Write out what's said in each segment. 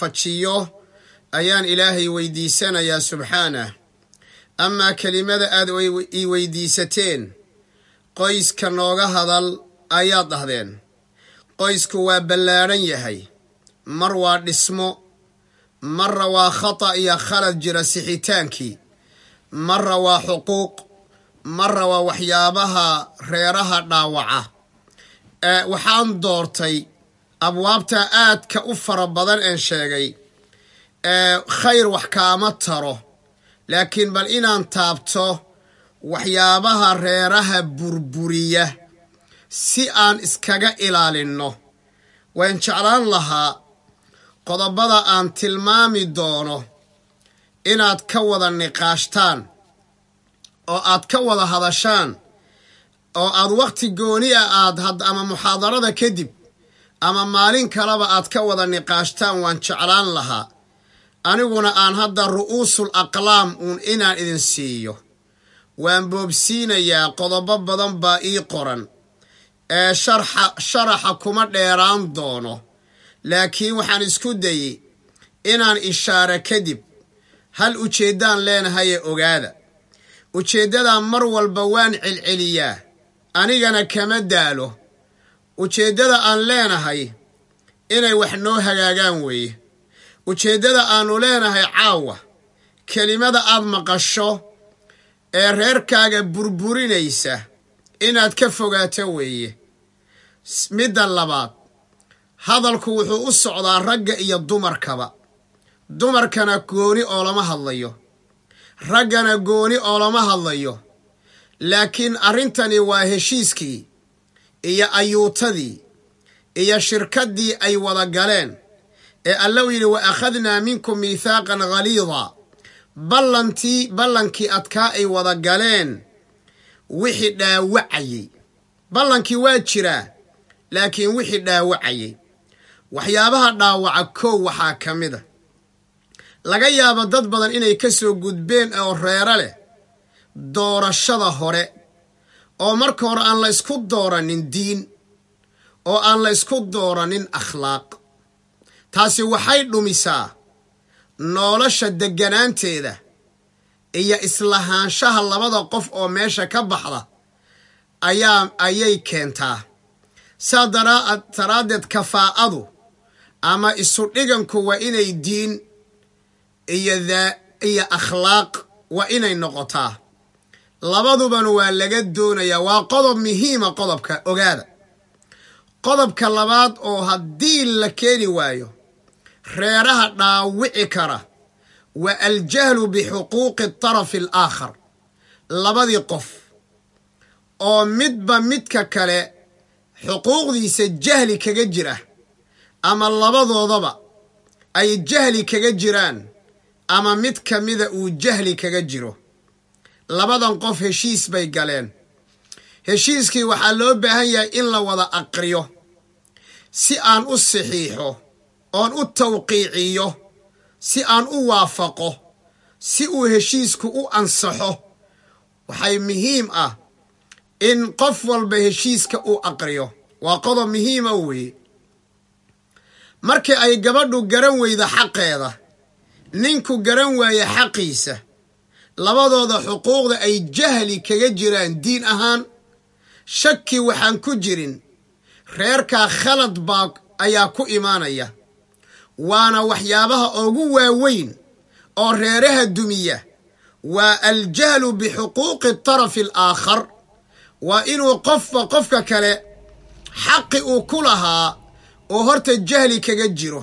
waafajiyo ayaan ilaahay weydiisanayaa subxaanah. Amaa kelimada aad ii weydiisateen qoyska nooga hadal ayaad dhahdeen. Qoysku waa ballaadhan yahay. Mar waa dhismo marra waa khata' iyo khalad jira sixitaankii. Marra waa xuquuq marra waa waxyaabaha reeraha dhaawaca. Waxaan doortay abwaabta aadka u fara badan een sheegay khayr wax kaama taro laakiin bal inaan taabto waxyaabaha reeraha burburiya si aan iskaga ilaalinno. Waan jeclaan lahaa qodobada aan tilmaami doono inaad ka wada niqaashtaan oo aad ka wada hadashaan oo aad wakhti gooni ah aad ama muxaadarada kadib ama maalin kaleba aad ka wada niqaashtaan waan jeclaan lahaa. Aniguna aan hadda ru'uusul aqlaam uun inaan idin siiyo. Waan boobsiinayaa qodobo badan baa ii qoran. Ee sharxa sharaxa kuma dheeraan doono. Laakiin waxaan isku dayey inaan ishaare kadib hal ujeeddaan leenahaye ogaada. Ujeeddadaa mar walba waan celceliyaa. Anigana kama daalo ujeeddada aan leenahay inay wax noo hagaagaan weeye. Ujeeddada aannu leenahay caawa. Kelimada aad maqasho ee reerkaaga burburinaysa inaad ka fogaato weeye. Midda labaad hadalku wuxuu u socdaa ragga iyo dumarkaba. Dumarkana gooni oo lama hadlayo. Raggana gooni oo lama hadlayo. Laakiin arrintani waa heshiiskii iyo ayuutadii iyo shirkaddii ay wada galeen ee alla u yidhi wa akhadnaa minkum miithaaqan ghaliida ballantii ballankii adkaa ay wada galeen wixii dhaawacayey. Ballankii waa jiraa laakiin wixii dhaawacayey. Waxyaabaha dhaawaca kow waxaa ka mid a laga yaabo dad badan inay ka soo gudbeen oo reero leh doorashada hore oo marka hore aan la ysku dooranin diin oo aan la ysku dooranin akhlaaq. Taasi waxay dhumisaa nolosha degganaanteeda iyo islahaanshaha labada qof oo meesha ka baxda ayaa ayay keentaa. Saa daraaddeed kafaa'adu ama isu dhiganku waa inay diin iyo iyo akhlaaq waa inay noqotaa labadubana waa laga doonayaa waa qodob muhiima qodobka ogaada. Qodobka labaad oo haddii la keeni waayo reeraha dhaawici kara waa aljahlu bixuquuqi tarafi alaakhar. Labadii qof oo midba midka kale xuquuqdiisa jahli kaga jira ama labadoodaba ay jahli kaga jiraan ama mid ka mida uu jahli kaga jiro labadan qof heshiis bay galeen. Heshiiskii waxaa loo baahan yahay in la wada aqriyo si aan u saxiixo oon u tawqiiciyo si aan u waafaqo si uu heshiisku u ansaxo. Waxay muhiim ah in qof walba heshiiska uu aqriyo. Waa qodob muhiima weeye. Markii ay gabadhu garan weyda xaqeeda ninku garan waaye xaqiisa labadooda xuquuqda ay jahli kaga jiraan diin ahaan shaki waxaan ku jirin reerkaa khalad baa ayaa ku imaanaya. Waana waxyaabaha ugu waaweyn oo reeraha dumiya. Waa aljahlu bixuquuqi tarafi alaakhar waa inuu qofba qofka kale xaqi uu ku lahaa oo horta jahli kaga jiro.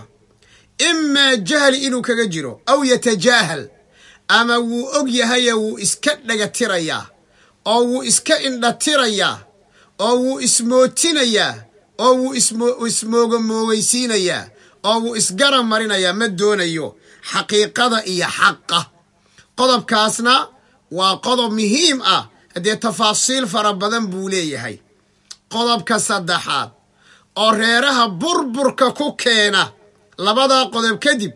Imaa jahli inuu kaga jiro aw yatajaahal ama wuu og yahaye wuu iska dhagatirayaa oo wuu iska indhatirayaa oo wuu ismootinayaa oo wuu ismoogamoogaysiinayaa oo wuu isgara marinayaa ma doonayo xaqiiqada iyo xaqa. Qodobkaasna waa qodob muhiim ah haddee tafaasiil fara badan buu leeyahay. Qodobka saddexaad oo reeraha burburka ku keena labadaa qodob kadib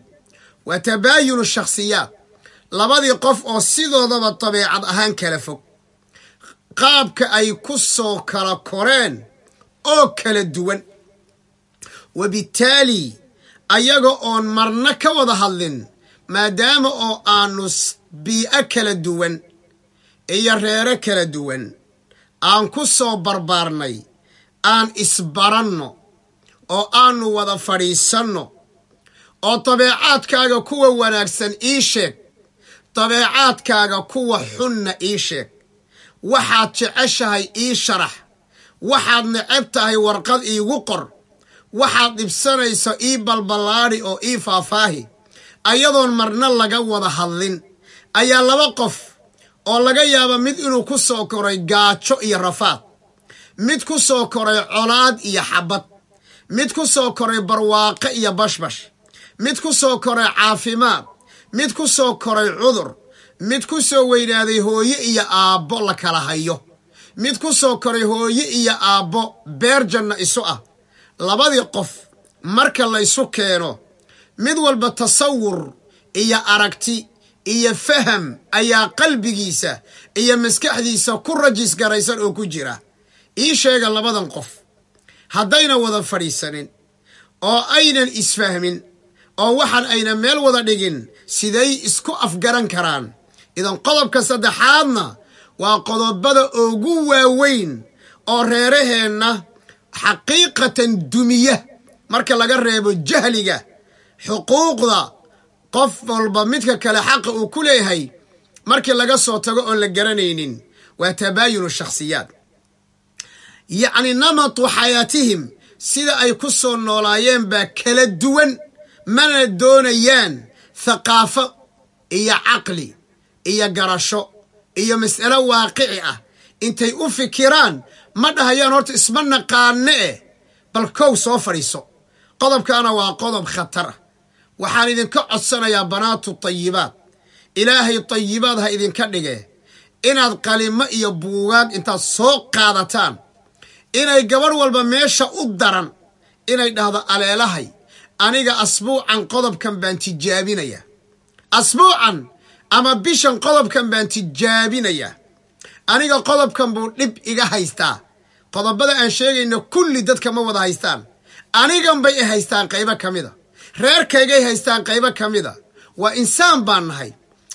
waa tabaayunu shakhsiyaad labadii qof oo sidoodaba dabeecad ahaan kala fog. Qaabka ay ku soo kala koreen oo kala duwan. Wabittaali ayaga oon marna ka wada hadlin maadaama oo aanu bii'o kala duwan iyo reero kala duwan. Aan ku soo barbaarnay aan isbaranno oo aanu wada fadhiisanno oo dabeecaadkaaga kuwa wanaagsan ii sheeg dabeecaadkaaga kuwa xunna ii sheeg. Waxaad jeceshahay ii sharax. Waxaad necab tahay warqad iigu qor. Waxaad dhibsanayso ii balballaadhi oo ii faahfaahi. Ayadoon marna laga wada hadlin. Ayaa laba qof oo laga yaaba mid inuu ku soo koray gaajo iyo rafaad. Mid ku soo koray colaad iyo xabad. Mid ku soo koray barwaaqo iyo bashbash. Mid ku soo koray caafimaad mid ku soo koray cudur. Mid ku soo weynaaday hooye iyo aabbo la kala hayo. Mid ku soo koray hooye iyo aabbo beer janna isu ah. Labadii qof marka laysu keeno mid walba tasawur iyo aragti iyo faham ayaa qalbigiisa iyo maskaxdiisa ku rajis garaysan oo ku jira. Ii sheega labadan qof haddayna wada fadhiisanin oo aynan isfahmin oo waxaan ayna meel wada dhigin siday isku afgaran karaan. Idan qodobka saddexaadna waa qodobada ugu waaweyn oo reeraheenna xaqiiqatan dumiya. Marka laga reebo jahliga xuquuqda qof walba midka kale xaqa uu ku leeyahay markii laga soo tago oon la garanaynin waa tabaayunu shakhsiyaad. Yacni namatu xayaatihim sida ay ku soo noolaayeen baa kala duwan mana doonayaan thaqaafo iyo caqli iyo garasho iyo mas'alo waaqici ah. Intay u fikiraan ma dhahayaan horta isma naqaane eh bal kow soo fadhiiso. Qodobkaana waa qodob khatar ah. Waxaan idinka codsanayaa banaatu tayibaad ilaahay tayibaad ha idinka dhige inaad qalimo iyo buugaag intaad soo qaadataan. Inay gabadh walba meesha u daran. Inay dhahdo aleelahay aniga asbuucan qodobkan baan tijaabinaya. Asbuucan ama bishan qodobkan baan tijaabinaya. Aniga qodobkan buu dhib iga haystaa. Qodobada aan sheegayno kulli dadka ma wada haystaan. Anigan bay i haystaan qaybo ka mida. Reerkaygay haystaan qaybo ka mida. Waa insaan baan nahay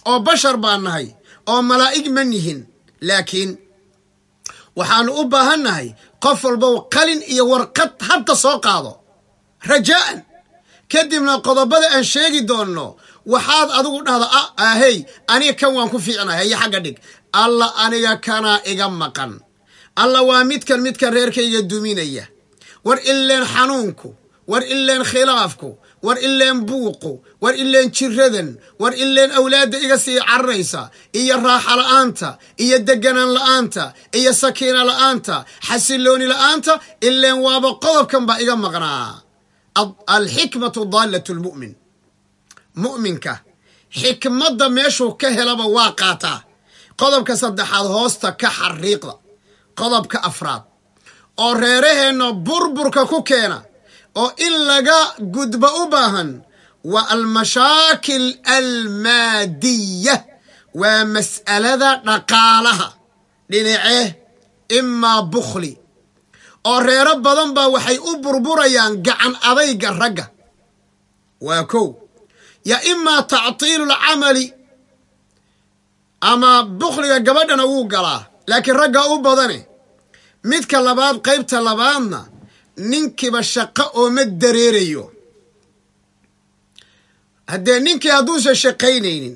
oo bashar baan nahay oo malaa'ig ma nihin laakiin waxaannu u baahan nahay qof walbow qalin iyo warqad hadda soo qaado. Rajaa'an kadibna qodobada aan sheegi doonno waxaad adigu dhahda a ahey aniga kan waan ku fiicnahay hayo xagga dhig. Alla aniga kanaa iga maqan. Alla waa midkan midkan reerkayga duminaya. War ileen xanuunku war ileen khilaafku war ileen buuqu war ileen jiradan war ileen awlaadda iga sii cararaysa iyo raaxa la'aanta iyo deganaan la'aanta iyo sakiina la'aanta xasilooni la'aanta ileen waaba qodobkan baa iga maqnaa alxikmatu daallat lmu'min mu'minka xikmadda meeshuu ka helaba waa qaataa qodobka saddexaad hoosta ka xariiqda. Qodobka afraad oo reeraheenna burburka ku keena oo in laga gudbo u baahan waa almashaakil almaadiya waa mas'alada dhaqaalaha. Dhinacee imaa bukhli oo reero badan baa waxay u burburayaan gacan adayga ragga. Waa kow. Ya imaa tactiilu lcamali ama bukhliga gabadhana wuu galaa laakiin ragga u badane midka labaad qaybta labaadna ninkiiba shaqo ooma dareerayo. Haddee ninkii hadduusan shaqaynaynin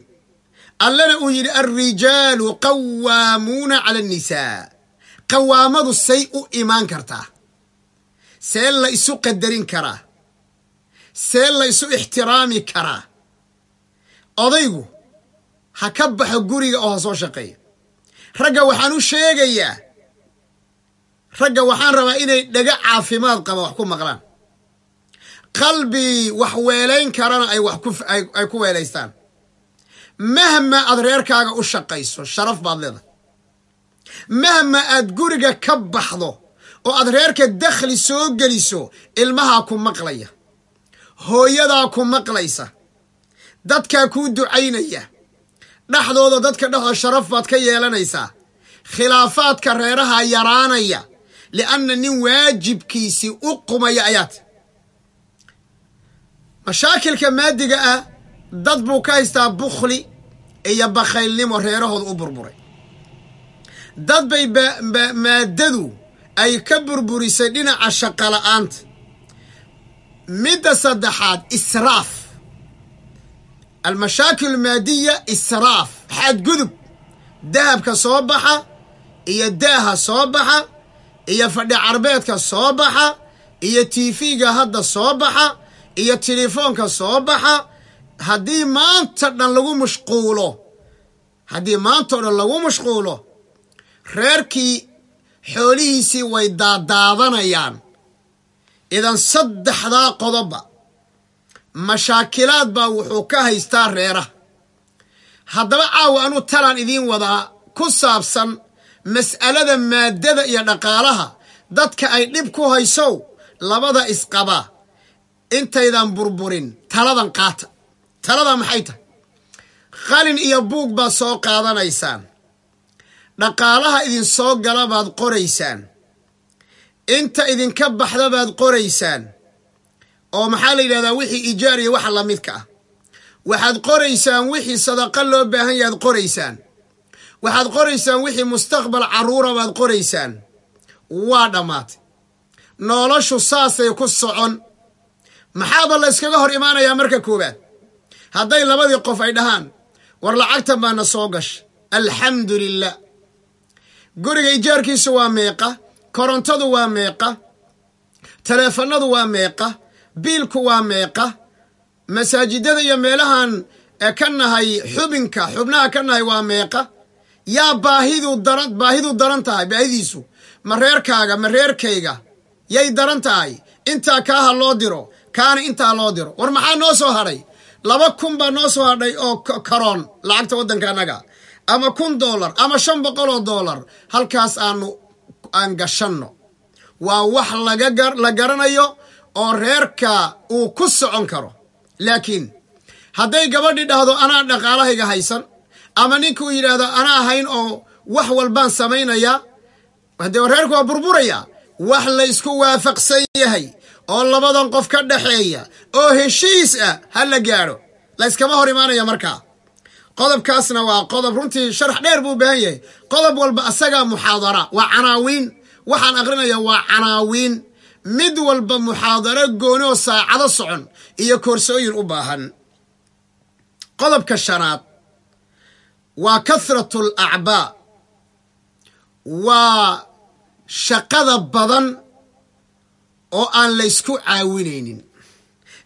allana uu yidhi alrijaalu qawaamuuna cala annisaa qawaamadu say u imaan kartaa. See la isu qadarin karaa. See la isu ixtiraami karaa. Odaygu ha ka baxo guriga oo ha soo shaqeeyo. Ragga waxaan u sheegayaa. Ragga waxaan rabaa inay dhaga caafimaad qaba wax ku maqlaan. Qalbi wax weelayn karana ay wax ay ku weelaystaan mahma aad reerkaaga u shaqayso sharaf baad leedahay mahma aad guriga ka baxdo oo aad reerka dakhli soo geliso ilmahaa ku maqlaya hooyadaa ku maqlaysa dadkaa kuu ducaynaya dhexdooda dadka dhexdooda sharaf baad ka yeelanaysaa khilaafaadka reeraha yaraanaya lianna nin waajibkiisii u qumaya ayaad. Mashaakilka maadiga ah dad buu ka haystaa bukhli iyo bakhaylnimo reerahooda u burburay dad bay maaddadu ay ka burburisay dhinaca shaqola'aanta midda saddexaad israaf. Almashaakil maadiya israaf. Xadgudub dahabka soo baxa iyo daaha soo baxa iyo fadhi carbeedka soo baxa iyo tiifiga hadda soo baxa iyo telefoonka soo baxa. Haddii maanta dhan lagu mashquulo haddii maantao dhan lagu mashquulo reerkii xoolihiisii way daadaadanayaan. Idan saddexdaa qodoba mashaakilaad baa wuxuu ka haystaa reeraha. Haddaba caawa anuu talaan idiin wadaa ku saabsan mas'alada maaddada iyo dhaqaalaha dadka ay dhib ku haysow labada isqaba. Intaydan burburin taladan qaata taladan maxay tahay? Qalin iyo buug baad soo qaadanaysaan dhaqaalaha idin soo gala baad qoraysaan. Inta idinka baxda baad qoraysaan. Oo maxaa la yidhahdaa wixii ijaar iyo waxa la midka ah. Waxaad qoraysaan wixii sadaqa loo baahan yahaad qoraysaan. Waxaad qoraysaan wixii mustaqbal carruura baad qoraysaan. Waa dhammaatay noloshu saasay ku socon. Maxaaba la yskaga hor imaanayaa marka koowaad? Hadday labadii qof ay dhahaan war lacagtan baana soo gasha alxamdu lilah guriga ijaarkiisu waa meeqa korontadu waa meeqa taleefanadu waa meeqa biilku waa meeqa masaajidada iyo meelahan ka nahay xubinka xubnaha ka nahay waa meeqa. Yaa baahidu daran baahidu daran tahay baahidiisu ma reerkaaga ma reerkayga yay daran tahay. Intaa kaaha loo diro kaana intaa loo diro. War maxaa noo soo hadhay? Laba kun baa noo soo hadhay oo karoon lacagta waddanka annaga ama kun dollar ama shan boqol oo dollar. Halkaas aanu aan gashanno. Waa wax lagala garanayo oo reerka uu ku socon karo. Laakiin hadday gabadhi dhahdo anaa dhaqaalahayga haysan ama ninka uu yidhaahdo anaa hayn oo wax walbaan samaynayaa haddee reerku waa burburaya wax la ysku waafaqsan yahay oo labadan qof ka dhaxeeya oo heshiis ah ha la gaadho. La yskama hor imaanaya markaa qodobkaasna waa qodob runtii sharax dheer buu baahan yahay. Qodob walba asagaa muxaadara. Waa canaawiin. Waxaan aqrinaya waa canaawiin. Mid walba muxaadaro gooni oo saacado socon iyo koorsooyin u baahan. Qodobka shanaad. Waa kathratu alacbaa waa shaqada badan oo aan laysku caawinaynin.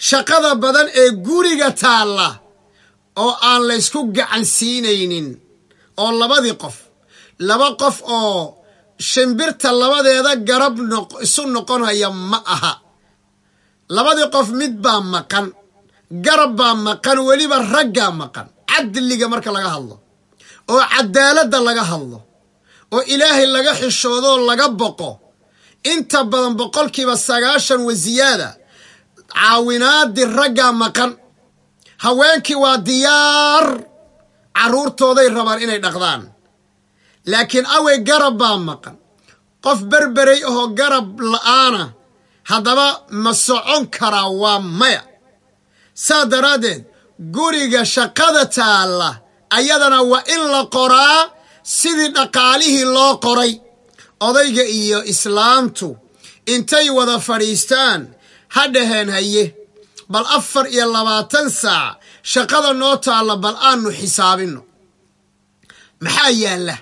Shaqada badan ee guriga taalla oo aan laysku gacansiinaynin oo labadii qof laba qof oo shimbirta labadeeda garab isu noqonaya ma aha. Labadii qof mid baa maqan garab baa maqan weliba raggaa maqan cadliga marka laga hadlo oo cadaaladda laga hadlo oo ilaahay laga xishoodoo laga boqo. Inta badan boqolkiiba sagaashan wasiyaada caawinaadii raggaa maqan haweenkii waa diyaar. Carruurtooday rabaan inay dhaqdaan. Laakiin awey garab baa maqan. Qof berberay ahoo garab la'aana haddaba ma socon karaa waa maya. Saa daraaddeed guriga shaqada taalla ayadana waa in la qoraa sidii dhaqaalihii loo qoray. Odayga iyo islaamtu intay wada fadhiistaan ha dhaheen haye bal afar iyo labaatan saac shaqada noo taalla bal aanu xisaabinno. Maxaa yaalla?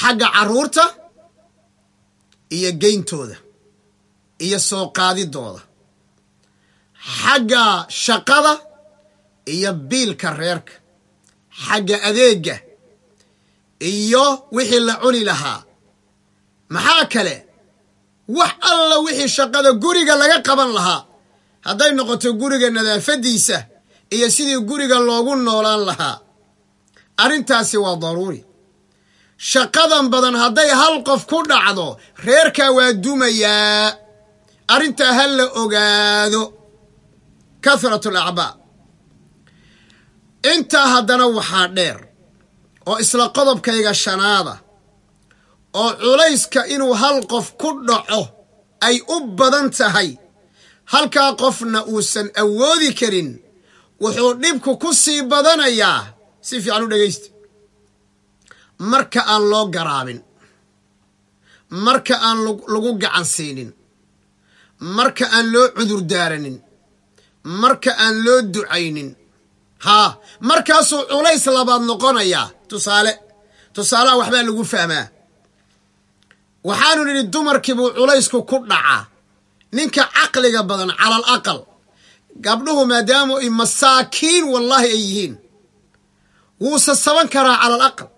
Xagga carruurta iyo geyntooda iyo soo qaadidooda. Xagga shaqada iyo biilka reerka. Xagga adeegga iyo wixii la cuni lahaa. Maxaa kale? Wax alla wixii shaqada guriga laga qaban lahaa hadday noqoto guriga nadaafaddiisa iyo sidii guriga loogu noolaan lahaa. Arrintaasi waa daruuri. Shaqadan badan hadday hal qof ku dhacdo reerkaa waa dumayaa. Arrintaa ha la ogaado. Kathratu alacbaa intaa haddana waxaa dheer oo isla qodobkayga shanaada oo culayska inuu hal qof ku dhaco ay u badan tahay halkaa qofna uusan awoodi karin wuxuu dhibku ku sii badanayaa. Si fiican u dhegaysta. Marka aan loo garaabin. Marka aan lagu gacan siinin. Marka aan loo cudur daaranin. Marka aan loo ducaynin. Haa markaasuu culays labaad noqonayaa. Tusaale tusaalaha waxbaa lagu fahmaa. Waxaanu nidhi dumarkiibuu culaysku ku dhacaa ninka caqliga badan calal aqal. Gabdhuhu maadaamu ay masaakiin wallaahi ay yihiin. Wuuse saban karaa calal aqal.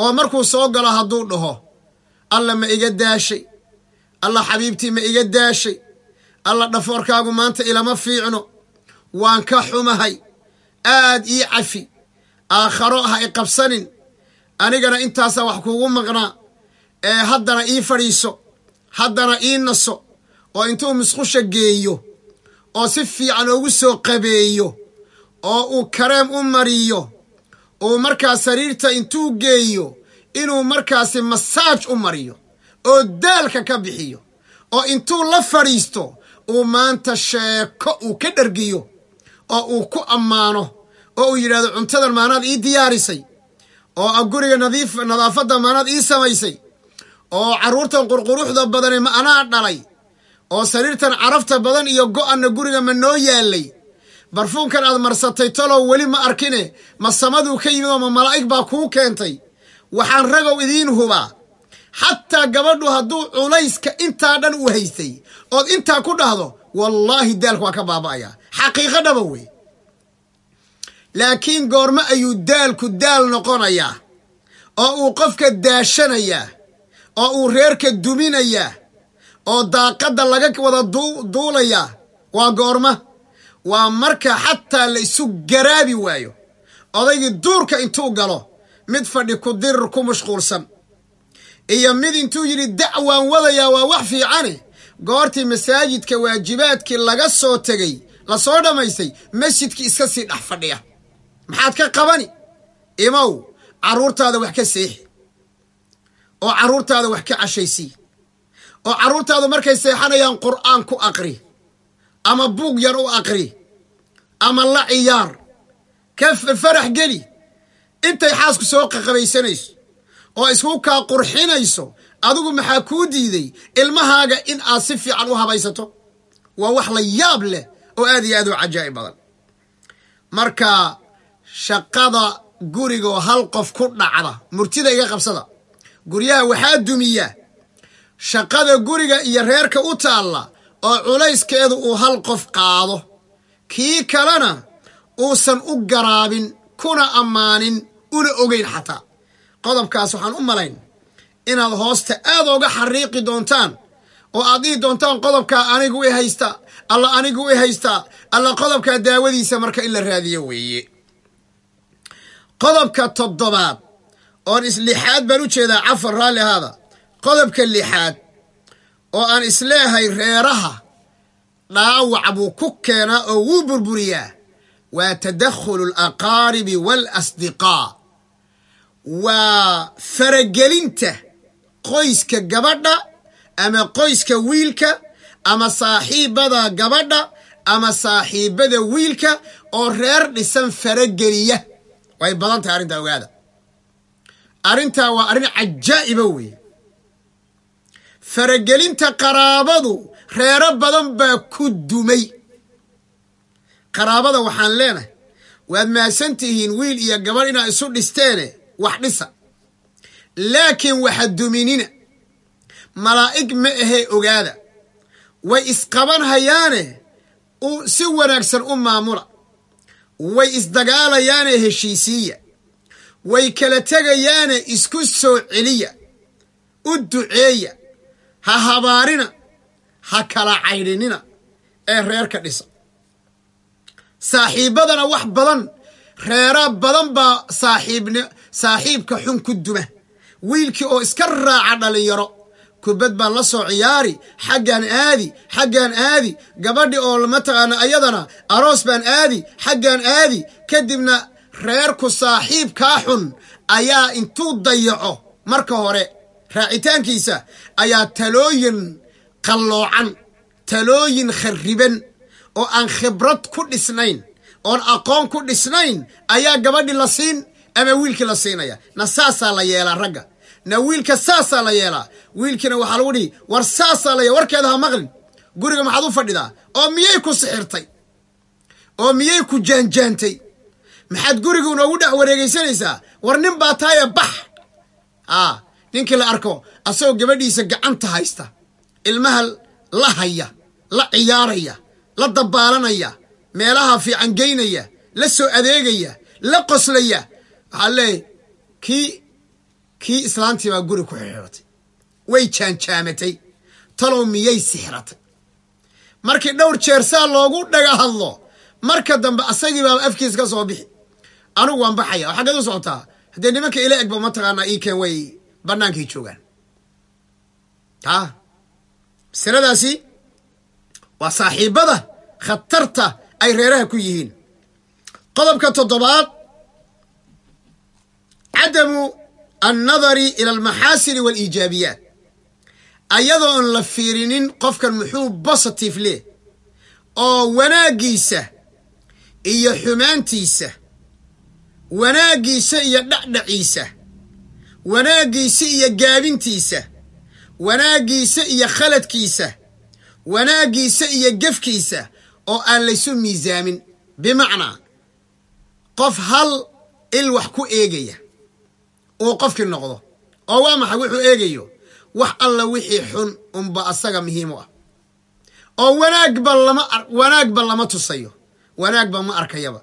Oo markuu soo galo hadduu dhaho alla ma iga daashay. Alla xabiibtii ma iga daashay. Alla dhafoorkaagu maanta ilama fiicno. Waan ka xumahay. Aad ii cafi. Aakharo ha i qabsanin. Anigana intaasaa wax kuugu maqnaa. Ee haddana ii fadhiiso. Haddana ii naso oo intuu musqusha geeyo oo si fiican ugu soo qabeeyo oo uu kareem u mariyo uu markaa sariirta intuu geeyo inuu markaasi masaaj u mariyo oo daalka ka bixiyo oo intuu la fadhiisto uu maanta sheeko uu ka dhergiyo oo uu ku ammaano oo uu yidhahdo cuntadan maanaad ii diyaarisay oo guriga nadiif nadaafadda maanaad ii samaysay oo carruurtan qurquruxda badane ma anaa dhalay oo sariirtan carafta badan iyo go'anna guriga ma noo yaallay. Barfuunkan aad marsatay talow weli ma arkine ma samaduu ka yimid oo ma malaa'ig baa kuu keentay. Waxaan ragow idiin hubaa xataa gabadhu hadduu culayska intaa dhan u haystay ood intaa ku dhahdo wallaahi daalka waa ka baaba'ayaa xaqiiqo dhaba wey laakiin goormo ayuu daalku daal noqonayaa oo uu qofka daashanayaa oo uu reerka duminayaa oo daaqadda laga wada duulayaa waa goorma. Waa marka xataa la isu garaabi waayo. Odaygii duurka intuu galo mid fadhi ku dirir ku mashquulsan. Iyo mid intuu yidhi dacwaan wadayaa waa wax fiicane goortii masaajidka waajibaadkii laga soo tegey la soo dhammaystay masjidkii iska sii dhex fadhiya. Maxaad ka qabani? Imow carruurtaada wax ka seexi. Oo carruurtaada wax ka cashaysii oo carruurtaadu markay seexanayaan qur'aan ku aqri ama buug yar u aqri ama la ciyaar ka farax geli intay xaasku soo qaqabaysanayso oo isku kaa qurxinayso adigu maxaa kuu diiday ilmahaaga in aad si fiican u habaysato? Waa wax la yaab leh oo aad iyo aad u cajaa'ib badan. Marka shaqada gurigoo hal qof ku dhacda murtida iga qabsada guryaha waxaa dumiya shaqada guriga iyo reerka u taalla oo culayskeedu uu hal qof qaado. Kii kalena uusan u garaabin kuna ammaanin una ogeyn xataa. Qodobkaas waxaan u malayn inaad hoosta aad ooga xariiqi doontaan oo aad dhihi doontaan qodobkaa anigu i haystaa alla anigu i haystaa alla qodobkaa daawadiisa marka in la raadiyo weeye. Qodobka toddobaad oon islixaad baan u jeedaa cafar raalli ahaada qodobka lixaad oo aan isleehay reeraha dhaawac buu ku keenaa oo wuu burburiyaa. Waa tadakhulu alaqaaribi waalasdiqaa waa faragelinta qoyska gabadha ama qoyska wiilka ama saaxiibada gabadha ama saaxiibada wiilka oo reer dhisan farageliya. Way badan tahay arrintaa ogaada. Arrintaa waa arrin cajaa'iba weeye faragelinta qaraabadu reero badan baa ku dumay. Qaraabada waxaan leenahay waad mahadsan tihiin wiil iyo gabadh inaad isu dhisteene wax dhisa. Laakiin waxa duminina malaa'ig ma ahee ogaada. Way isqaban hayaane si wanaagsan u maamula. Way isdagaalayaane heshiisiiya way kala tegayaane isku soo celiya. U duceeya ha habaarina ha kala caydhinina ee reerka dhisa. Saaxiibbadana wax badan reera badan baa saaxiibn saaxiibka xun ku duma. Wiilkii oo iska raaca dhallinyaro kubad baan la soo ciyaari xaggaan aadi xaggaan aadi gabadhi oo mataqaana ayadana aroos baan aadi xaggaan aadi kadibna reerku saaxiibkaa xun ayaa intuu dayaco marka hore raacitaankiisa ayaa talooyin qalloocan talooyin khariban oo aan khibrad ku dhisnayn oon aqoon ku dhisnayn ayaa gabadhi la siin ama wiilkii la siinaya. Na saasaa la yeelaa ragga. Na wiilka saasaa la yeelaa. Wiilkiina waxaa lagu dhihi war saasaa la yeela warkeeda ha maqlin. Guriga maxaad u fadhidaa? Oo miyay ku sixirtay? Oo miyay ku jaanjaantay? Maxaad guriga unoogu dhex wareegaysanaysaa? War nin baa taaya bax. A ninkii la arko asagoo gabadhiisa gacanta haysta ilmaha la haya la ciyaaraya la dabaalanaya meelaha fiican geynaya la soo adeegaya la qoslaya. Waxaa leeyahy kii kii islaantii baa guri ku xirxiratay way jaanjaamatay. Talow miyay sixratay markii dhowr jeer saa loogu dhaga hadlo marka dambe asagii baaba afkiis ka soo bixi. Anigu waan baxaya oo xaggeed socotaa haddee nimanka ila egba mataqaanaa iikeen way bannaankay joogaan a masaladaasi waa saaxiibada khatarta ay reeraha ku yihiin. Qodobka toddobaad cadamu annadari ila almaxaasini waaliijaabiyaat ayadoon la fiirinin qofkan muxuu bositive leh oo wanaaggiisa iyo xumaantiisa wanaaggiisa iyo dhacdhaciisa wanaaggiisa iyo gaabintiisa wanaaggiisa iyo khaladkiisa wanaaggiisa iyo gefkiisa oo aan laysu miisaamin. Bimacnaa qof hal il wax ku eegaya uu qofkii noqdo oo waa maxay wuxuu eegayo wax alla wixii xun unba asaga muhiim u ah. Oo wanaagba lama wanaagba lama tusayo wanaagba ma arkayaba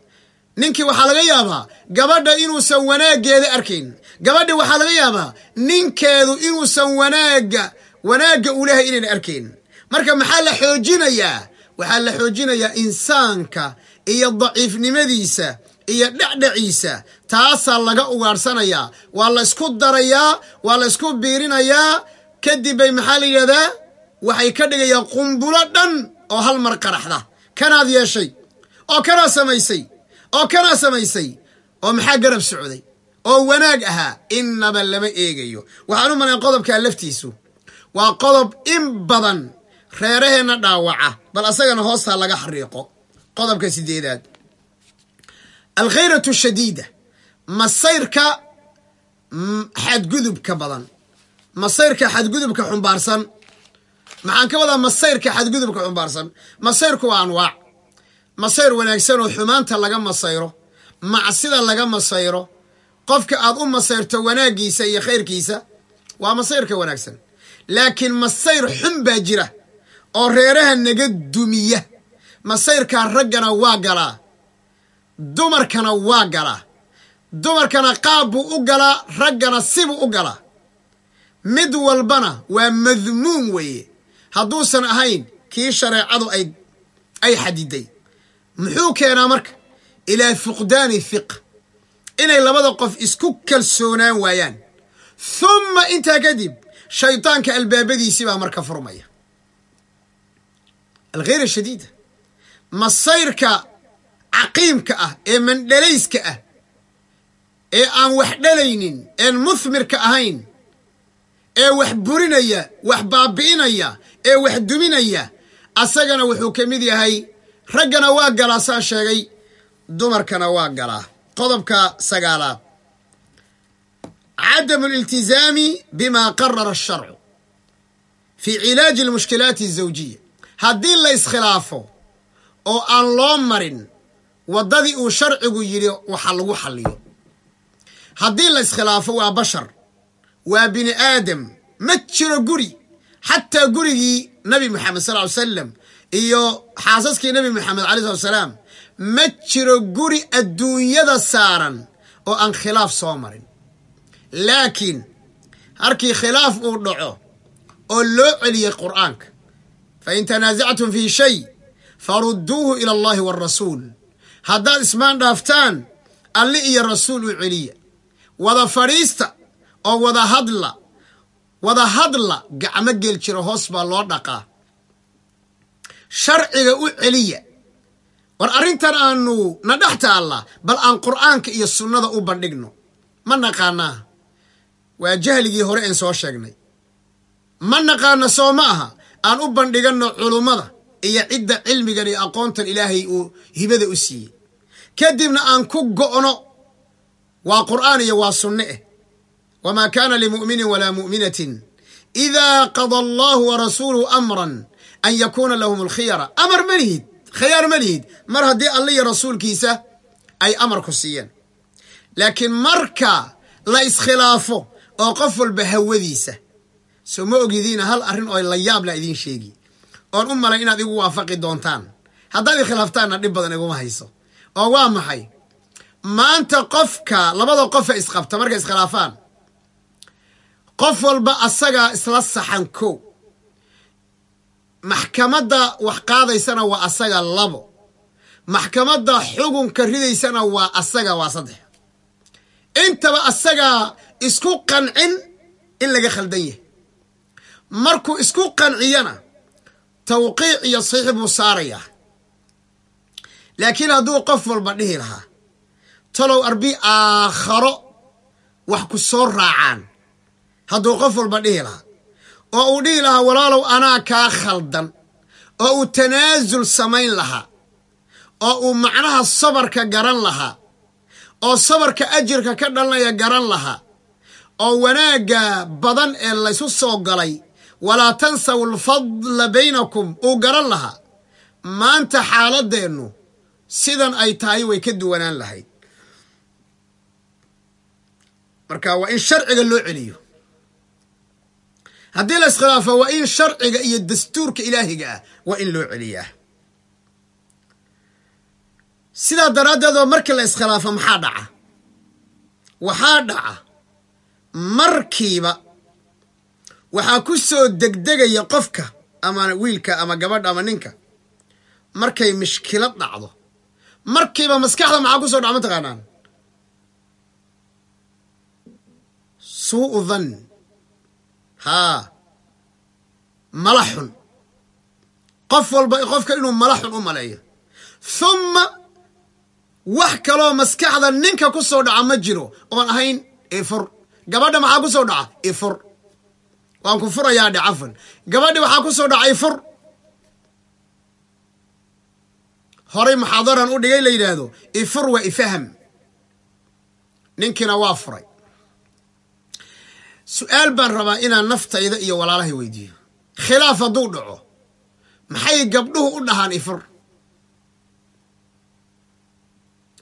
ninkii waxaa laga yaabaa gabadha inuusan wanaaggeeda arkayn. Gabadha waxaa laga yaabaa ninkeedu inuusan wanaagga wanaagga ulehay inayna arkayn. Marka maxaa la xoojinayaa? Waxaa la xoojinayaa insaanka iyo daciifnimadiisa iyo dhecdhaciisa taasaa laga ugaadhsanayaa waa la ysku darayaa waa la ysku biirinayaa. Kadib bay maxaa la yidhahdaa? Waxay ka dhigayaan qumbulo dhan oo hal mar qaraxda. Kanaad yeeshay oo kanaa samaysay oo kanaa samaysay oo maxaa garab socday oo wanaag ahaa innaba lama eegayo. Waxaan u malayn qodobkaa laftiisu. Waa qodob in badan reeraheenna dhaawaca bal asagana hoostaa laga xariiqo. Qodobka sideedaad alkhayratu shadiida. Masayrka xadgudubka badan. Masayrka xadgudubka xumbaarsan. Maxaan ka wadaa masayrka xadgudubka xumbaarsan. Masayrku waa anwaac masayr wanaagsan oo xumaanta laga masayro macsida laga masayro qofka aad u masayrto wanaaggiisa iyo khayrkiisa waa masayrka wanaagsan. Laakiin masayr xun baa jira oo reeraha naga dumiya. Masayrkaa raggana waa galaa dumarkana waa galaa dumarkana qaab buu u galaa raggana sibuu u galaa. Mid walbana waa madmuum weeye. Hadduusan ahayn kii shareecadu ay ay xadiday muxuu keenaa marka? Ilaa fuqdaani fiq inay labada qof isku kalsoonaan waayaan. Humma intaa kadib shaydaanka albaabadiisii baa marka furmaya. Alkhayra shadiida masayrka caqiimka ah ee mandhalayska ah ee aan wax dhalaynin een muhmirka ahayn ee wax burinaya wax baabi'inaya ee wax duminaya asagana wuxuu ka mid yahay raggana waa galaa saa sheegay. Dumarkana waa galaa. Qodobka sagaalaad. Cadamu aliltizaami bima qarara asharcu fii cilaaji almushkilaati azawjiya haddii la iskhilaafo oo aan loo marin waddadii uu sharcigu yidhi waxa lagu xalliyo. Haddii la iskhilaafo waa bashar waa bini aadam. Ma jiro guri. Xataa gurigii nabi moxamed sal ly salam iyo xaasaskii nabi moxamed alay slat salaam ma jiro guri adduunyada saaran oo aan khilaaf soo marin. Laakiin harkii khilaaf uu dhaco oo loo celiyey qur'aanka fain tanaasactum fii shay farudduuhu ila allahi waarasuul haddaad ismaan dhaaftaan alli iyo rasuul u celiya. Wada fadhiista oo wada hadla wada hadla gacmo gel jiro hoos baa loo dhaqaa sharciga u celiya. War arrintan aanu na dhex taalla bal aan qur'aanka iyo sunnada u bandhigno. Ma naqaanaa? Waa jahligii hore een soo sheegnay. Ma naqaana soo ma aha? Aan u bandhiganno culummada iyo cidda cilmigan iyo aqoontan ilaahay uu hibada u siiyey. Kadibna aan ku go'no waa qur'aan iyo waa sunne eh. Wamaa kaana limu'minin walaa mu'minatin. Idaa qada allahu warasuuluhu amran an yakuuna lahum alkhiyara. Amar ma lihid khiyaar ma lihid. Mar haddii alla iyo rasuulkiisa ay amarku siiyeen. Laakiin marka la iskhilaafo oo qof walba hawadiisa soo ma ogidiina hal arrin oo la yaab la idiin sheegi. Oon u malay inaad igu waafaqi doontaan. Haddaad ikhilaaftaanna dhib badan iguma hayso. Oo waa maxay? Maanta qofka labada qofe isqabta markay iskhilaafaan qof walba asagaa isla saxan kow maxkamadda wax qaadaysana waa asaga labo. Maxkamadda xugunka ridaysana waa asaga waa saddex. Intaba asagaa isku qancin in laga khaldan yahay. Markuu isku qanciyana tawqiic iyo saxiix buu saarayaa. Laakiin hadduu qof walba dhihi lahaa talow arbi aakharo wax ku soo raacaan. Hadduu qof walba dhihi lahaa oo uu dhihi lahaa walaalow anaa kaa khaldan. oo uu tanaasul samayn lahaa. oo uu macnaha sabarka garan lahaa. oo sabarka ajirka ka dhalanaya garan lahaa. oo wanaagga badan ee laysu soo galay walaa tansaw alfadla baynakum uu garan lahaa. Maanta xaaladeennu sidan ay tahay way ka duwanaan lahayd. Marka waa in sharciga loo celiyo haddii la iskhilaafo waa in sharciga iyo dastuurka ilaahiga ah waa in loo celiyaa. Sidaa daraaddeed oo markii la iskhilaafo maxaa dhaca? Waxaa dhaca markiiba waxaa ku soo degdegaya qofka ama wiilka ama gabadha ama ninka. Markay mishkilad dhacdo. Markiiba maskaxda maxaa ku soo dhaca mataqaanaan suu'u dhann haa. Mala xun qof walba qofka inuu mala xun u maleeyo. Humma wax kaloo maskaxda ninka ku soo dhaca ma jiro. Oon ahayn ifur gabadha maxaa ku soo dhaca? Ifur waan ku furayaa dhe cafan gabadhi waxaa ku soo dhaca ifur horay muxaadaran u dhigay la yidhaahdo ifur waa ifaham ninkiina waa furay su'aal baan rabaa inaan naftayda iyo walaalahay weydiiyo. Khilaaf hadduu dhaco maxay gabdhuhu u dhahaan ifur?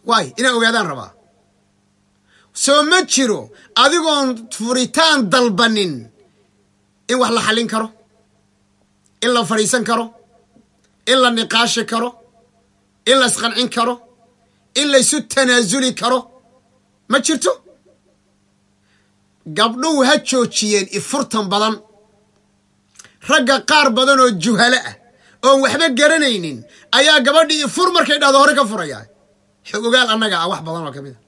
Waay inaan ogaadaan rabaa. Soo ma jiro adigoon furitaan dalbanin in wax la xallin karo in la fadhiisan karo in la niqaashi karo in la isqancin karo in laysu tanaasuli karo. Ma jirto gabdhuhu ha joojiyeen ifurtan badan. Ragga qaar badan oo juhalo ah oon waxba garanaynin ayaa gabadhii ifur markay dhahdo hore ka furayaa xog ogaal annaga ah wax badan oo ka mid a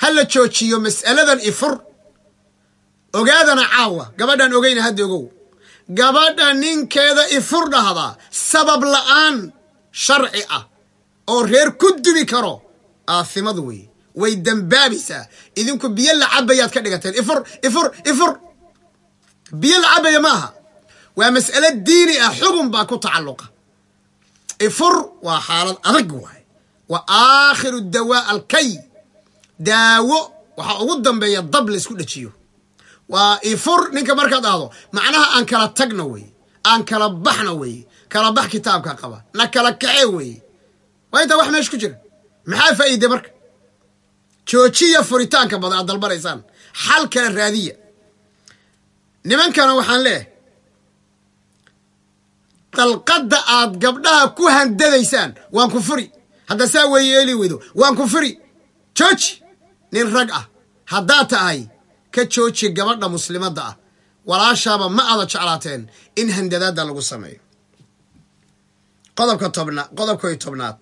ha la joojiyo mas'aladan ifur ogaadana caawa gabadhaan ogeyna hadda ogow. Gabadha ninkeeda ifur dhahdaa sabab la'aan sharci ah oo reer ku dubi karo aasimadu wey way dembaabaysaa idinku biyo la cabayaad ka dhigateen. Ifur ifur ifur. Biyo la cabaya ma aha waa mas'alo diini ah xugun baa ku tacalluqa. Ifur waa xaalad adag waay waa aakhiru dawaa alkay daawo waxaa ugu dambeeya dab laysku dhajiyo. Waa ifur ninka markaad ahdo macnaha aan kala tagna wey. Aan kala baxna wey. Kala bax kitaabka qaba. Na kala kace wey. Waa intaa wax meesha ku jira. Maxaa faa'iide marka joojiya furitaanka badan aad dalbanaysaan. Xal kale raadiya. Nimankana waxaan leeyahay dalqadda aad gabdhaha ku handadaysaan waan ku furi. Hadda saa weeye eeli weydo waan ku furi. Jooji nin rag ah. Haddaad tahay ka jooji gabadha muslimadda ah. Walaashaaba ma aada jeclaateen in handadaadda lagu sameeyo. Qodobka tobna qodobkoi tobnaad.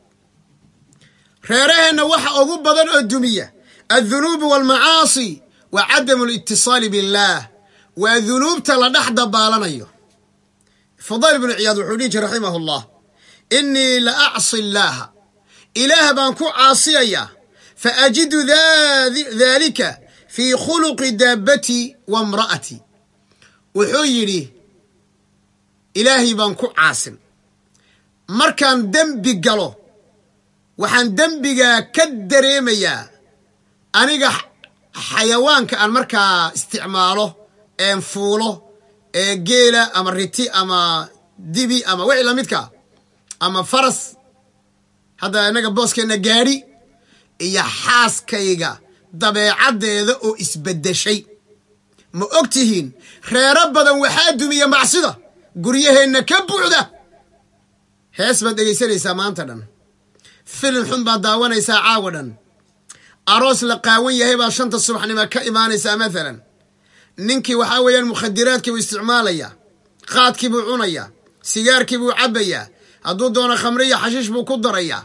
Reeraheenna waxa ugu badan oo dumiya addunuubu waalmacaasi wa cadamu alitisaali billaah. Waa dunuubta la dhex dabaalanayo. Fudayl bnu ciyaad wuxuu dhihi jir raximah allah innii la acsi illaaha ilaah baan ku caasiyayaa fa ajidu daalika fii khuluqi daabbatii wa mra'atii wuxuu yidhi ilaahay baan ku caasin markaan dembi galo waxaan dembigaa ka dareemayaa aniga xayawaanka aan markaa isticmaalo een fuulo ee geela ama riti ama dibi ama wixii lamidka ama faras hadda innaga booskeenna gaadhi iyo xaaskayga dabeecaddeeda oo isbeddeshay. Ma og tihiin reero badan waxaa dumiya macsida guryaheenna ka buuxda. Hees baad dhegaysanaysaa maanta dhan. Filim xun baad daawanaysaa caawa dhan aroos la qaawan yahay baad shanta subaxnimo ka imaanaysaa maalan ninkii waxaa weeyaan mukhadiraadkii buu isticmaalayaa qaadkii buu cunayaa sigaarkii buu cabbayaa hadduu doono khamre iyo xashiish buu ku darayaa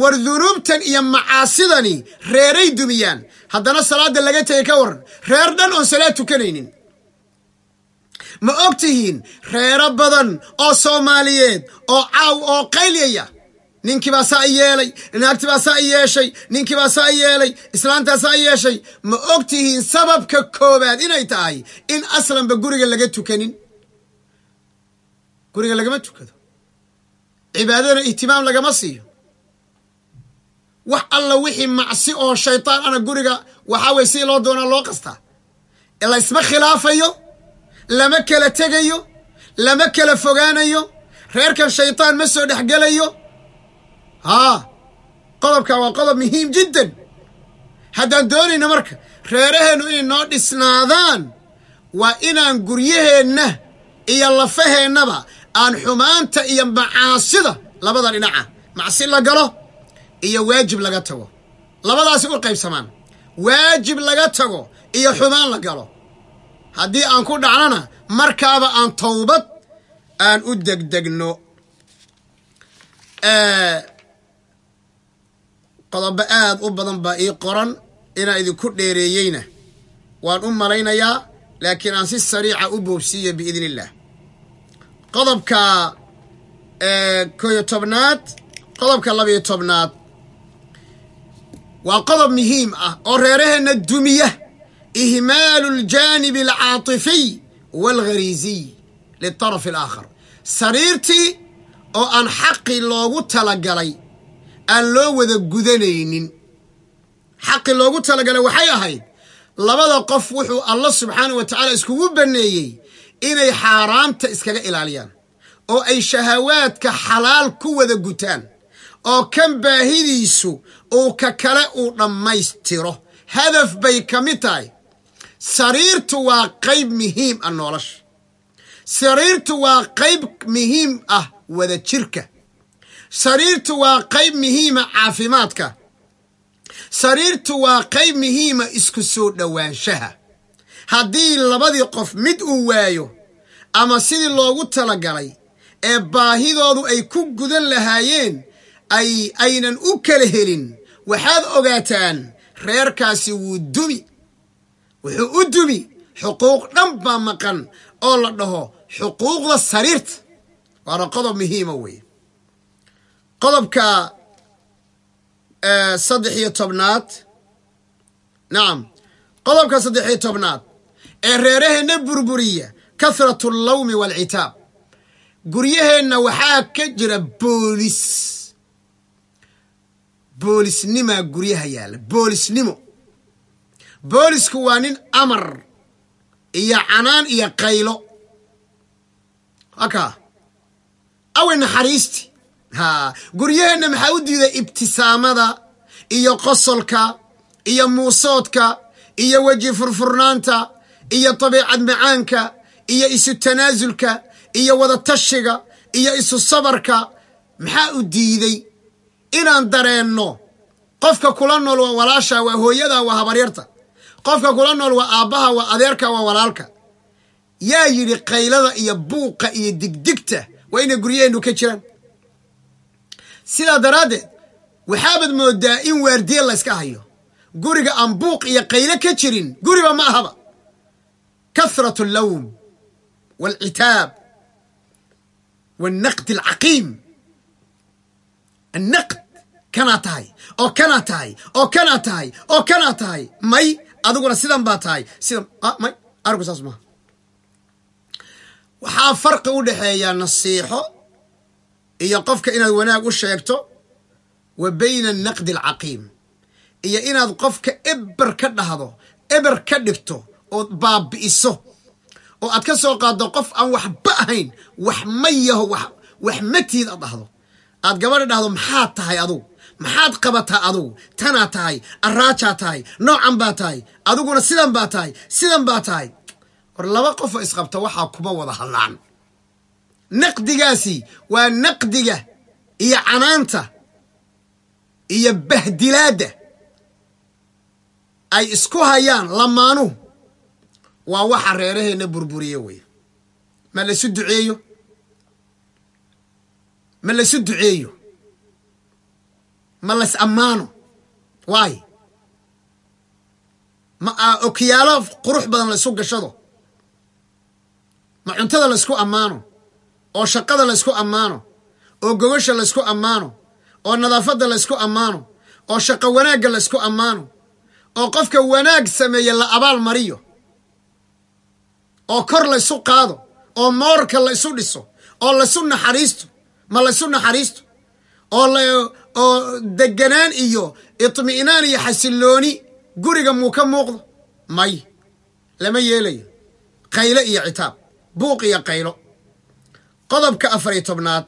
war dunuubtan iyo macaasidani reeray dumiyaan. Haddana salaada laga tegay ka waran reer dhan oon salaad tukanaynin. Ma og tihiin reero badan oo soomaaliyeed oo caaw oo qaylyaya ninkii baa saa i yeelay naagti baa saa i yeeshay ninkii baa saa i yeelay islaantaa saa i yeeshay. Ma og tihiin sababka koowaad inay tahay in aslanba guriga laga tukanin? Guriga lagama tukado. Cibaadadana ihtimaam lagama siiyo. Wax alla wixii macsi oo shaytaan ana guriga waxaa weye si loo doonaa loo qastaa. Laysma khilaafayo lama kala tegayo lama kala fogaanayo reerkan shaytaan ma soo dhexgelayo haa qodobka waa qodob muhiim jiddan. Haddaan doonayno marka reeraheennu inay noo dhisnaadaan waa inaan guryaheenna iyo lafaheennaba aan xumaanta iyo macaasida labada dhinaca macsi la galo iyo waajib laga tago. Labadaasi u qaybsamaan. Waajib laga tago iyo xumaan la galo. Haddii aan ku dhacnona markaaba aan towbad aan u degdegno qodobo aad u badan baa ii qoran inaan idinku dheereeyeyna. Waan u malaynayaa laakiin aan si sariica u boobsiiyo biidn illah qodobka koyo tobnaad qodobka labayo tobnaad. Waa qodob muhiim ah oo reeraheenna dumiya. Ihmaalu aljaanibi alcaatifiy waalghariisiy litaraf alaakhar. Sariirtii oo aan xaqii loogu talagalay aan loo wada gudanaynin. Xaqii loogu talagalay waxay ahayd labada qof wuxuu allah subxaanah wa tacaala iskugu banneeyey inay xaaraamta iskaga ilaaliyaan oo ay shahawaadka xalaal ku wada gutaan oo kan baahidiisu uu ka kale uu dhammaystiro. Hadaf bay ka mid tahay sariirtu waa qayb muhiim ah nolosha sariirtu waa qayb muhiim ah wada jirka sariirtu waa qayb muhiima caafimaadka. Sariirtu waa qayb muhiima isku soo dhowaanshaha. Haddii labadii qof mid uu waayo ama sidii loogu talagalay ee baahidoodu ay ku gudan lahaayeen ay aynan u kala helin waxaad ogaataan reerkaasi wuu dumi. Wuxuu u dumi. Xuquuq dhan baa maqan oo la dhaho xuquuqda sariirta. Waana qodob muhiima weeye qodobka saddex iyo tobnaad. Nacam qodobka saddex iyo tobnaad. Ee reeraheenna burburiya kathratu allawmi waalcitaab guryaheenna waxaa ka jira boolis. Boolisnimaa guryaha yaalla. Boolisnimo. Boolisku waa nin amar iyo canaan iyo qaylo. Haka awe naxariisti haa guryaheenna maxaa u diiday ibtisaamada iyo qosolka iyo muusoodka iyo weji furfurnaanta iyo dabiicad macaanka iyo isu tanaasulka iyo wadatashiga iyo isu sabarka? Maxaa u diiday? Inaan dareenno qofka kula nool waa walaasha waa hooyada waa habaryarta. Qofka kula nool waa aabbaha waa adeerka waa walaalka. Yaa yidhi qaylada iyo buuqa iyo digdigta waa inay guryaheennu ka jiraan sidaa daraaddeed waxaabaad moodaa in waardiye layska hayo. Guriga aan buuq iyo qaylo ka jirin guriba ma ahaba. Kathratu allawm waalcitaab waalnaqdi alcaqiim annaqd kanaa tahay oo kanaa tahay oo kanaa tahay oo kanaa tahay. May adiguna sidan baa tahay. Sidan may arinku saas maaha waxaa farqi u dhexeeyaa nasiixo iyo qofka inaad wanaag u sheegto wa bayna anaqdi alcaqiim. Iyo inaad qofka eber ka dhahdo eber ka dhigto ood baabi'iso oo aad ka soo qaaddo qof aan waxba ahayn wax ma yaho wax matiid aad dhahdo. Aad gabadha dhahdo maxaad tahay adugu? Maxaad qabataa adugu? Tanaa tahay araajaa tahay noocan baa tahay adiguna sidan baa tahay sidan baa tahay. War laba qofoo isqabta waxaa kuma wada hadlaan naqdigaasi waa naqdiga iyo canaanta iyo bahdilaadda ay isku hayaan lamaanuhu waa waxa reeraheenna burburiye wey ma laysu duceeyo? Ma laysu duceeyo? Ma lays ammaano? Waay ma okiyaalo qurux badan laysku gashado? Ma cuntada laysku ammaano oo shaqada laysku ammaano oo gogosha laysku ammaano oo nadaafadda laysku ammaano oo shaqo wanaagga laysku ammaano oo qofka wanaag sameeye la abaal mariyo oo kor laysu qaado oo moorka laysu dhiso oo laysu naxariisto ma laysu naxariisto oo oo deganaan iyo itmi'naan iyo xasillooni guriga muu ka muuqdo may lama yeelayo qaylo iyo citaab buuq iyo qaylo qodobka afar iyo tobnaad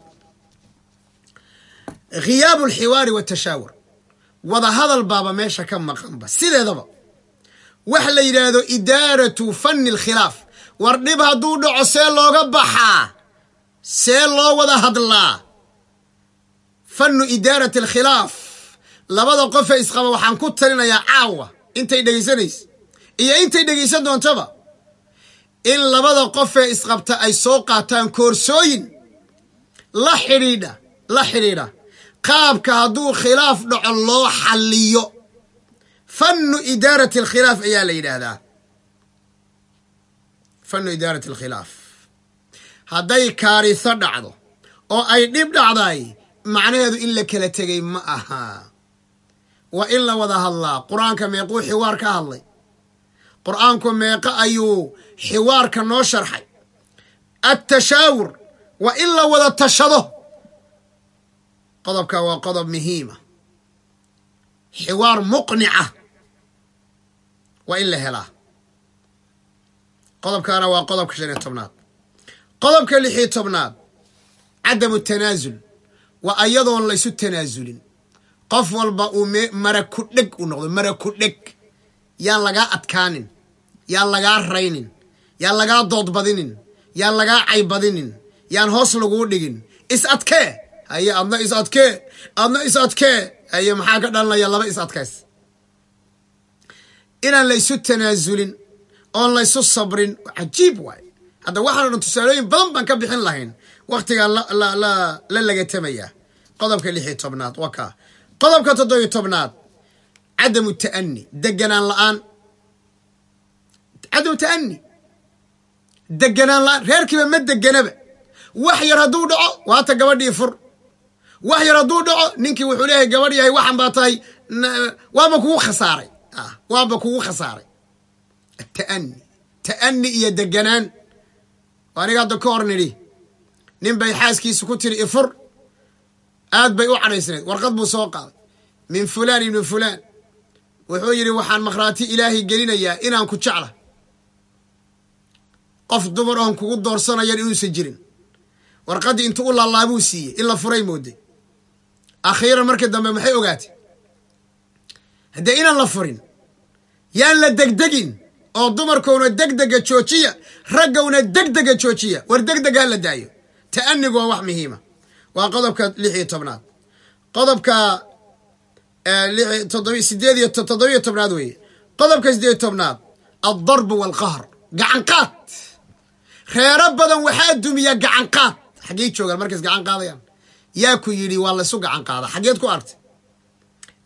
khiyaabu alxiwaari watashaawur wada hadal baaba meesha ka maqanba. Sideedaba waxa la yidhaahdo idaaratu fanni alkhilaaf. War dhib hadduu dhaco see looga baxaa see loo wada hadlaa. Fannu idaarati alkhilaaf. Labada qofee isqaba waxaan ku talinayaa caawa. Intay dhegaysanaysa. Iyo intay dhegaysan doontaba in labada qofee isqabta ay soo qaataan koorsooyin. La xidhiidha la xidhiidha. Qaabka hadduu khilaaf dhaco loo xalliyo. Fannu idaarati alkhilaaf ayaa la yidhaahdaa. Fannu idaarati alkhilaaf. Hadday kaariso dhacdo oo ay dhib dhacday macnaheedu in la kala tegay ma aha. Waa in la wada hadlaa. Qur'aanka meequu xiwaar ka hadlay. Qur'aanku meeqo ayuu xiwaarka noo sharxay. Attashaawur waa in la wada tashado. Qodobka waa qodob muhiima xiwaar muqnica waa in la helaa. Qodobkaana waa qodobka shan iyo tobnaad. Qodobka lix iyo tobnaad cadamu tanaasul waa ayadoon laysu tanaasulin qof walba uu mara ku dheg u noqdo mara ku dheg yaan lagaa adkaanin yaan lagaa raynin yaan lagaa doodbadinin. Yaan lagaa caybadinin. Yaan hoos laguu dhigin. Is adkee haye adna is adkee adna is adkee haye maxaa ka dhalanaya laba is adkays? Inaan laysu tanaasulin oon laysu sabrin cajiib waay. Hadda waxaano dhan tusaalooyin badan baan ka bixin lahayn. Wakhtigaan la lagatamaya qodobka lix iyo tobnaad waa kaa qodobka toddobiyo tobnaad cadamu ta'ani deganaan la'aan. Cadamu ta'ani deganaan la'aan reerkiiba ma deganaba wax yar hadduu dhaco waata gabadhii fur. Wax yar hadduu dhaco ninkii wuxuu leeyahay gabadh yahay waxan baa tahay waaba kugu khasaaray. Waaba kugu khasaaray. Ta'ani ta'ani iyo deganaan. Aniga hadda ka hor nidhi nin bay xaaskiisa ku tiri ifur. Aad bay u cadhaysnayd warqad buu soo qaaday. Min fulaan ibni fulaan. Wuxuu yidhi waxaan makhraati ilaahay gelinayaa inaan ku jecla qof dumar oon kugu doorsanayan inuusan jirin. Warqaddii intuu u laalaabuu siiyey in la furay mooday akhiiran markii dambe maxay ogaatay? Haddee inaan la furin yaan la degdegin oo dumarkowna degdega joojiya raggowna degdega joojiya war degdeg ha la daayo. Ta'anigu waa wax muhiima. Waa qodobka lix iyo tobnaad. Qodobka sideed iyo toddobiyo tobnaad weeye. Qodobka sideed iyo tobnaad aldarbu waalqahr gacanqaad reero badan waxaa dumiya gacanqaad xaggey joogaan markays gacan qaadayaan. Yaa ku yidhi waa laysu gacan qaada. Xaggeed ku artay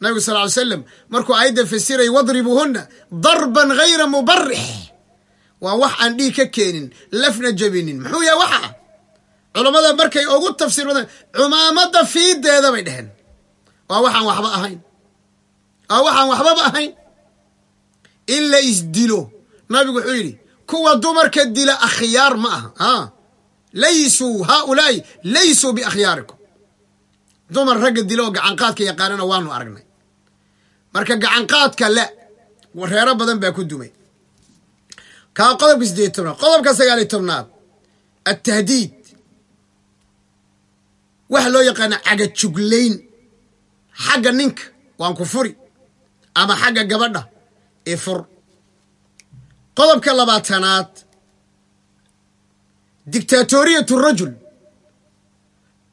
nabigu sal ly slam markuu aayadda fasiray wadribuuhunna darban hayra mubarix waa wax aan dhiig ka keenin lafna jabinin. Muxuu yahay waxa? Culammada markay ugu tafsiir badan cumaamada fiideeda bay dheheen waa waxaan waxba ahayn. Waa waxaan waxbaba ahayn. In la isdilo nabigu wuxuu yidhi kuwa dumarka dila akhyaar ma aha a laysuu haaulaai laysuu biakhyaarikum dumar ragga dilo oo gacanqaadka yaqaanana waanu aragnay. Marka gacanqaadka la reero badan baa ku dumay. Kaa qodobka siddeed tobnaad. Qodobka sagaal iyo tobnaad. Altahdiid waxa loo yaqaana cagajuglayn xagga ninka waan ku furi. Ama xagga gabadha i fur qodobka labaatanaad dictaatoriyatu rajul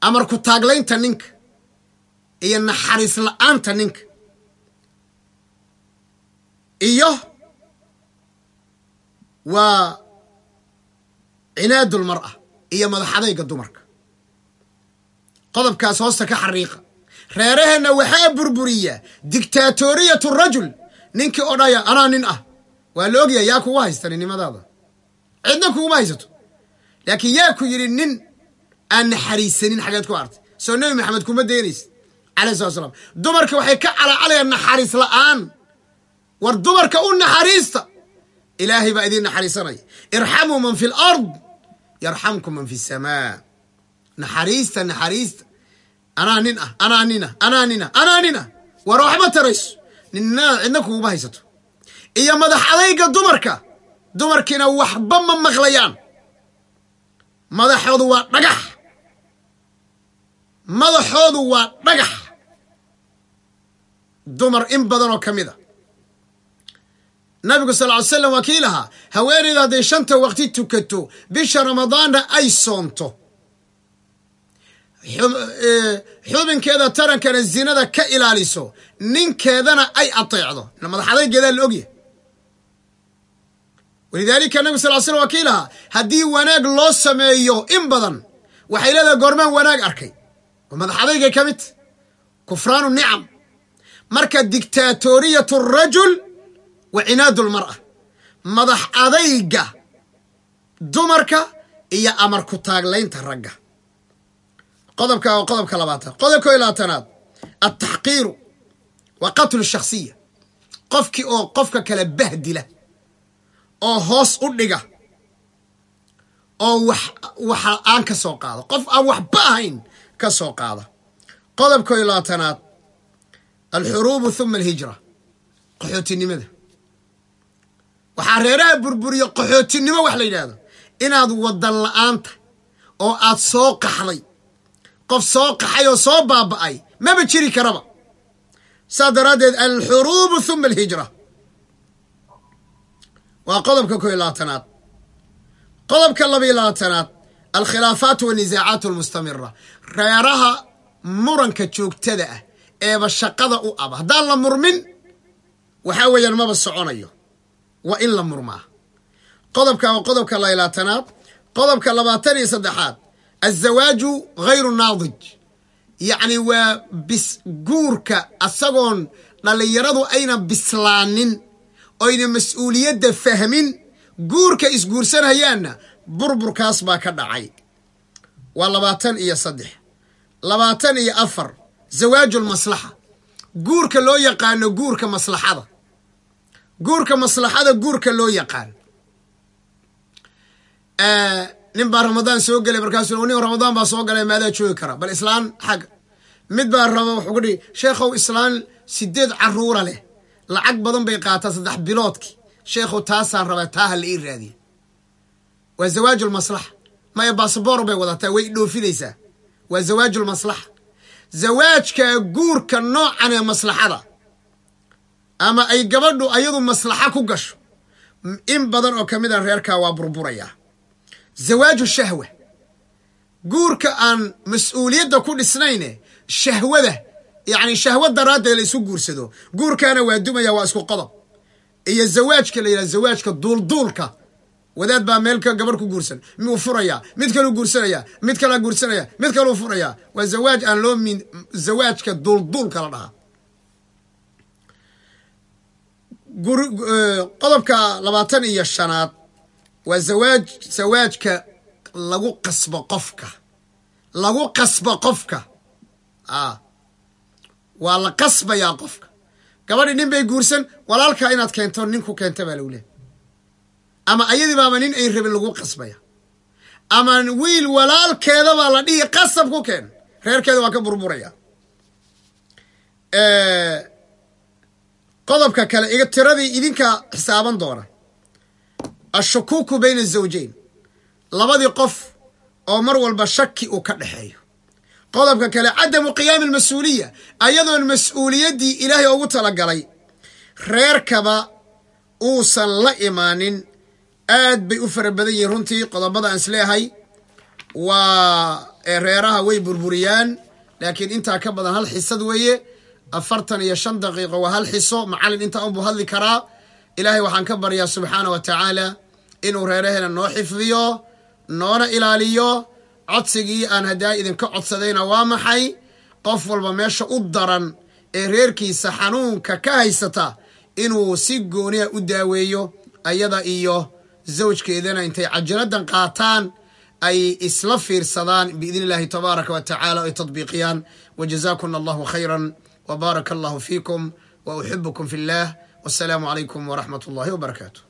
amar ku taaglaynta ninka iyo naxariis la'aanta ninka iyo waa cinaadulmar'a iyo madaxadayga dumarka. Qodobkaas hoosta ka xariiqa. Reeraheenna waxaa burburiya dictaatoriyatu rajul ninkii oo dhaya anaa nin ah waa la ogyahay yaa kugu haysta ninnimadaada cidna kuguma haysato laakiin yaa ku yidhi nin aan naxariisanin xageed ku artay soo nebi maxamed kuma daynaysa calayhi salat slam dumarka waxay ka calaacalayaan naxariis la'aan. War dumarka u naxariista ilaahay baa idiin naxariisanaya. Irxamuu man fi lard yarxamkum man fi samaa. Naxariista naxariista. Anaa nin ah anaa nina anaa nina anaa nina. War waxma tarayso. Ninna cidna kuguma haysato iyo madax adayga dumarka. Dumarkiina waxba ma maqlayaan. Madaxoodu waa dhagax. Madaxoodu waa dhagax. Dumar in badan oo ka mid a. Nabigu sal ly slam waa kii lahaa haweenayda hadday shanta waqti tukato bisha ramadaanna ay soonto. Xubinkeeda tarankana zinada ka ilaaliso. Ninkeedana ay ateecdo. Madax adaygeedaa la ogyahay walidaalika nabigu sal l slam waa kii lahaa haddii wanaag loo sameeyo in badan waxay leedahay goormaan wanaag arkay. Oo madax adaygay ka mid kufraanu nicam. Marka dictaatoriyatu rajul wa cinaadu lmar'a madax adayga dumarka iyo amar ku taaglaynta ragga. Qodobka oo qodobka labaatan. Qodobka iyo labaatanaad altaxqiiru wa qatlu shakhsiya qofkii oo qofka kale bahdila oo hoos u dhiga oo wax waxa aan ka soo qaado qof aan waxba ahayn ka soo qaada. Qodobka iyo labaatanaad alxuruubu huma alhijra qaxootinimada. Waxaa reeraha burburiya qaxootinimo wax la yidhaahdo. Inaad wadan la'aanta oo aad soo qaxday qof soo qaxay oo soo baaba'ay maba jiri karaba. Saas daraaddeed alxuruubu huma alhijra waa qodobka ko iyo labaatanaad. Qodobka laba iyo labaatanaad alkhilaafaat wanisaacaat almustamira reeraha muranka joogtada ah eeba shaqada u aba. Haddaan la murmin waxaa weeyaan maba soconayo. Waa in la murmaa. Qodobka waa qodobka labaatanaad. Qodobka labaatan iyo saddexaad azawaaju hayru naadij. Yacni waa bis guurka asagoon dhallinyaradu ayna bislaanin oyna mas'uuliyadda fahmin guurka isguursanayaanna burburkaas baa ka dhacay. Waa labaatan iyo saddex. Labaatan iyo afar. Zawaajulmaslaxa guurka loo yaqaano guurka maslaxada. Guurka maslaxada guurka loo yaqaan. Nin baa ramadaan soo gelay markaasuu nin ramadaan baa soo galay maadaa joogi kara. Bal islaan xagga mid baa raba wuxuu ku dhihi sheekhow islaan sideed caruura leh lacag badan bay qaataa saddex biloodki sheekhow taasaan rabaa taa ha la ii raadiya waa zawaajulmaslaxa maya basaboor bay wadataa way dhoofinaysaa. Waa zawaajulmaslaxa zawaajka guurka noocan ee maslaxada. Ama ay gabadhu ayadu maslaxa ku gasho in badan oo ka mid a reerkaa waa burburayaa zawaaju shahwa. Guurka aan mas'uuliyadda ku dhisnayne shahwada yacni shahwa daraaddeed la isu guursado. Guurkaana waa dumaya waa isku qodob. Iyo zawaajka la yidhaha zawaajka duulduulka. Wadaad baa meelka gabarh ku guursan. Miuu furayaa mid kaluu guursanaya mid kalaa guursanaya mid kaluu furayaa waa zawaaj aan loo min zawaajka duulduulka la dhahaa. Qodobka labaatan iyo shanaad. Waa zawaaj zawaajka lagu qasbo qofka. Lagu qasbo qofka. A waa la qasbayaa qofka. Gabadhi nin bay guursan walaalkaa inaad keento nin ku keenta baa lagu lehay ama ayadii baaba nin ay rabin lagu qasbaya ama wiil walaalkeeda baa la dhihi qasab ku keen. Reerkeeda waa ka burburaya. Qodobka kale iga tiradii idinka xisaaban doona. Ashukuuku bayna azawjayn labadii qof oo mar walba shaki uu ka dhexeeyo qodobka kale cadamu qiyaami almas-uuliya ayadoon mas'uuliyaddii ilaahay ugu talagalay reerkaba uusan la imaanin aad bay u fara badan yihiin runtii qodobada aan isleehay waa reeraha way burburiyaan laakiin intaa ka badan hal xisad weeye afartan iyo shan daqiiqo waa hal xiso macallin intaa unbuu hadli karaa ilaahay waxaan ka baryaa subxaana wa tacaala inuu reeraheena noo xifdiyo noona ilaaliyo codsigii aan haddaa idinka codsadayna waa maxay? Qof walba meesha u daran ee reerkiisa xanuunka ka haysata inuu si gooniya u daaweeyo ayada iyo zawjkeedana intay cajaladan qaataan ay isla fiirsadaan biidn illahi tabaaraka wa tacala ay tadbiiqiyaan. Wajazakuna allahu khayra wbaaraka allahu fiikum wa uxibukum fi اllah wasalaamu calaykum waraxmat اllahi wbarakaatu